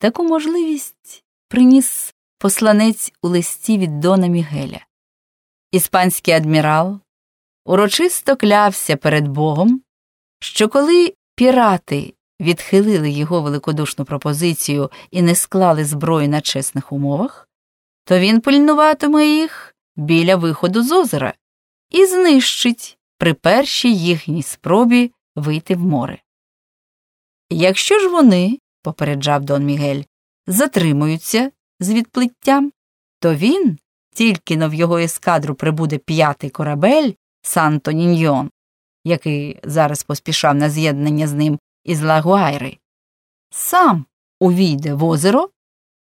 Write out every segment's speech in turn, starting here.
Таку можливість приніс посланець у листі від Дона Мігеля. Іспанський адмірал урочисто клявся перед Богом, що коли пірати відхилили його великодушну пропозицію і не склали зброю на чесних умовах, то він пильнуватиме їх біля виходу з озера і знищить при першій їхній спробі вийти в море. Якщо ж вони, попереджав Дон Мігель, затримуються з відплиттям, то він, тільки но в його ескадру прибуде п'ятий корабель Санто Ніньйон, який зараз поспішав на з'єднання з ним із Лагуайри, сам увійде в озеро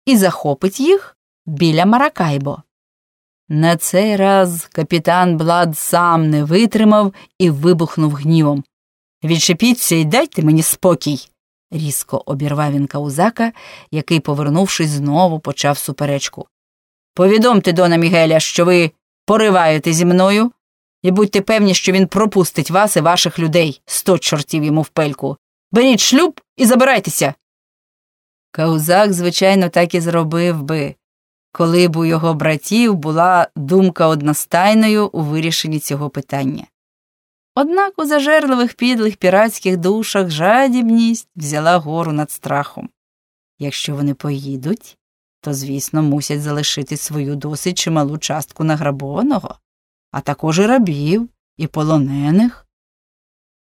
і захопить їх біля Маракайбо. На цей раз капітан Блад сам не витримав і вибухнув гнівом. Відшипіться і дайте мені спокій. Різко обірвав він каузака, який, повернувшись, знову почав суперечку. Повідомте Дона Мігеля, що ви пориваєте зі мною, і будьте певні, що він пропустить вас і ваших людей, сто чортів йому в пельку. Беріть шлюб і забирайтеся. Каузак, звичайно, так і зробив би, коли б у його братів була думка одностайною у вирішенні цього питання. Однак у зажерливих підлих піратських душах жадібність взяла гору над страхом. Якщо вони поїдуть, то, звісно, мусять залишити свою досить чималу частку награбованого, а також і рабів, і полонених.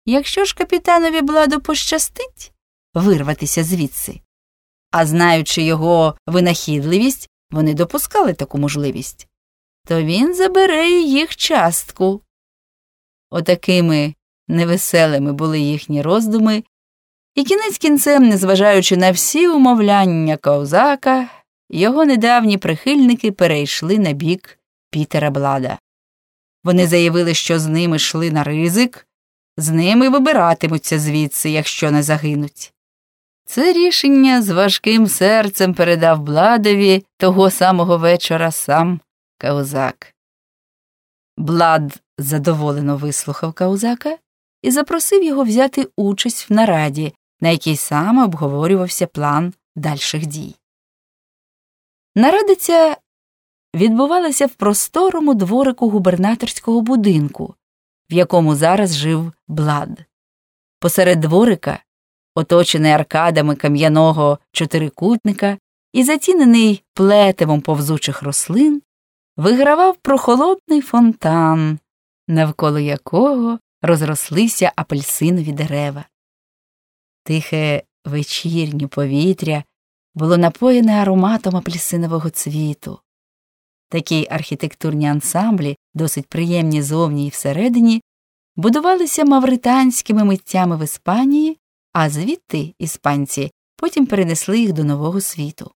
Якщо ж капітанові Бладу пощастить вирватися звідси, а знаючи його винахідливість, вони допускали таку можливість, то він забере їх частку. Отакими невеселими були їхні роздуми, і кінець кінцем, незважаючи на всі умовляння Каузака, його недавні прихильники перейшли на бік Пітера Блада. Вони заявили, що з ними йшли на ризик, з ними вибиратимуться звідси, якщо не загинуть. Це рішення з важким серцем передав Бладові того самого вечора сам Каузак. Блад задоволено вислухав Каузака і запросив його взяти участь в нараді, на якій саме обговорювався план дальших дій. Нарада ця відбувалася в просторому дворику губернаторського будинку, в якому зараз жив Блад. Посеред дворика, оточений аркадами кам'яного чотирикутника і затінений плетивом повзучих рослин, вигравав прохолодний фонтан, навколо якого розрослися апельсинові дерева. Тихе вечірнє повітря було напоєне ароматом апельсинового цвіту. Такі архітектурні ансамблі, досить приємні зовні і всередині, будувалися мавританськими митцями в Іспанії, а звідти іспанці потім перенесли їх до Нового світу.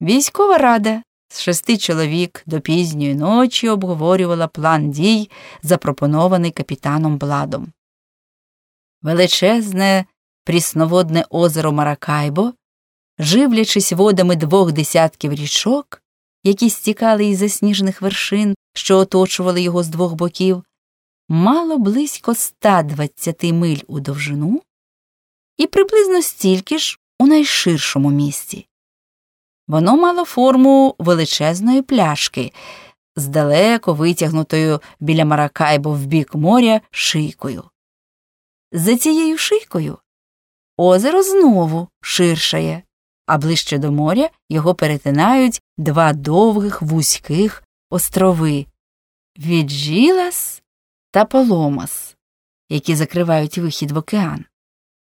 Військова рада з шести чоловік до пізньої ночі обговорювала план дій, запропонований капітаном Бладом. Величезне прісноводне озеро Маракайбо, живлячись водами двох десятків річок, які стікали із засніжених вершин, що оточували його з двох боків, мало близько 120 миль у довжину і приблизно стільки ж у найширшому місці. Воно мало форму величезної пляшки, з далеко витягнутою біля Маракайбо в бік моря шийкою. За цією шийкою озеро знову ширшає, а ближче до моря його перетинають два довгих вузьких острови Віджилас та Поломас, які закривають вихід в океан.